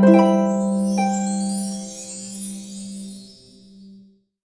Música